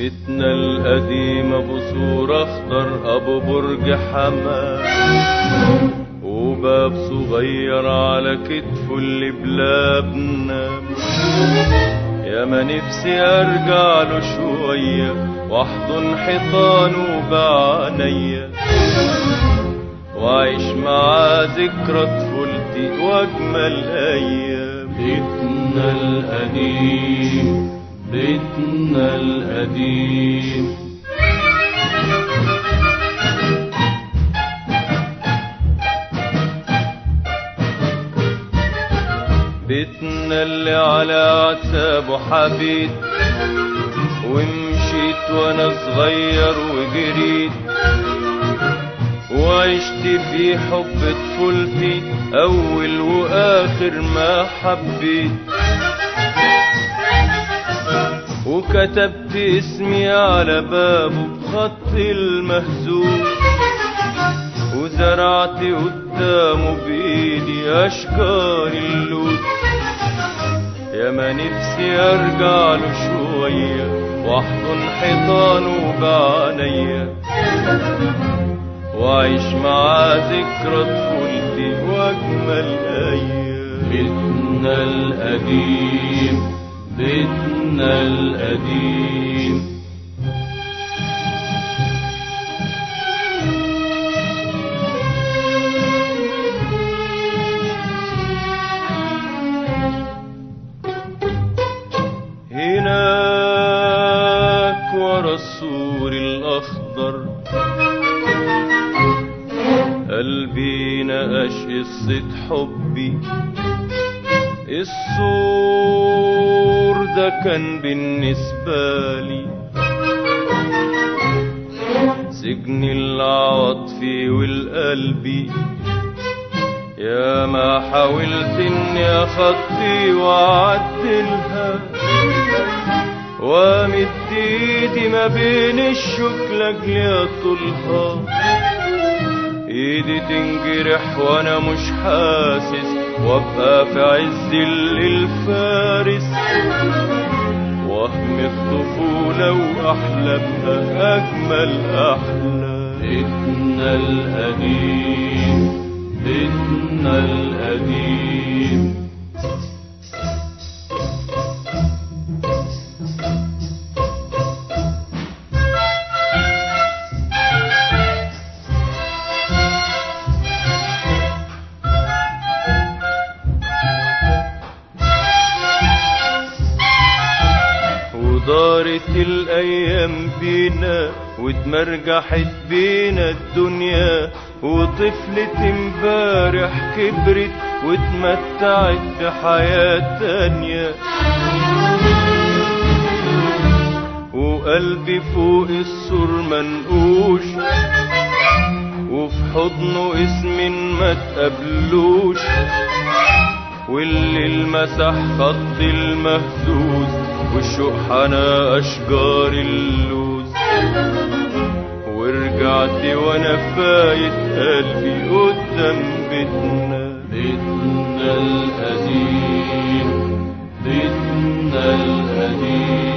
بيتنا القديم ابو سور أخضر أبو برج حمام. وباب صغير على كتفه اللي بلا بنام. يا ما نفسي أرجع له شوية واحضن حيطانه بعينيا واعيش معاه ذكرى طفولتي وأجمل أيام. بيتنا القديم بيتنا القديم. بيتنا اللي على عتابه حبيت ومشيت وأنا صغير وجريت وعشت في حب طفولتي أول وآخر ما حبيت. وكتبت اسمي على بابه بخط المهزوم وزرعت قدامه بايدي أشجار اللوت يا ما نفسي أرجع له شوية وأحضن حيطانه بعينيا وأعيش معاه ذكرى طفولتي وأجمل أيام بيتنا القديم. بيتنا القديم هناك ورا السور الأخضر. قلبي نقش قصة حبي. السور ده كان بالنسبة لي. سجن العواطفي والقلبي يا ما حاولت إني أخطي وأعدلها. وامد ايدي ما بين الشوك لاجلي اطولها إيدي تنجرح وأنا مش حاسس وأبقى في عز الليل فارس وهم الطفولة واحلامها أجمل احلام بيتنا القديم بيتنا القديم. ودارت الأيام بينا واتمرجحت بينا الدنيا. وطفلة امبارح كبرت واتمتعت بحياة تانية. وقلبي فوق السور منقوش. وفي حضنه اسم ما تقابلوش. واللي المسح خط المهزوز والشوق حنا أشجار اللوز. ورجعت وأنا فايت قلبي قدام بيتنا. بيتنا القديم بيتنا القديم.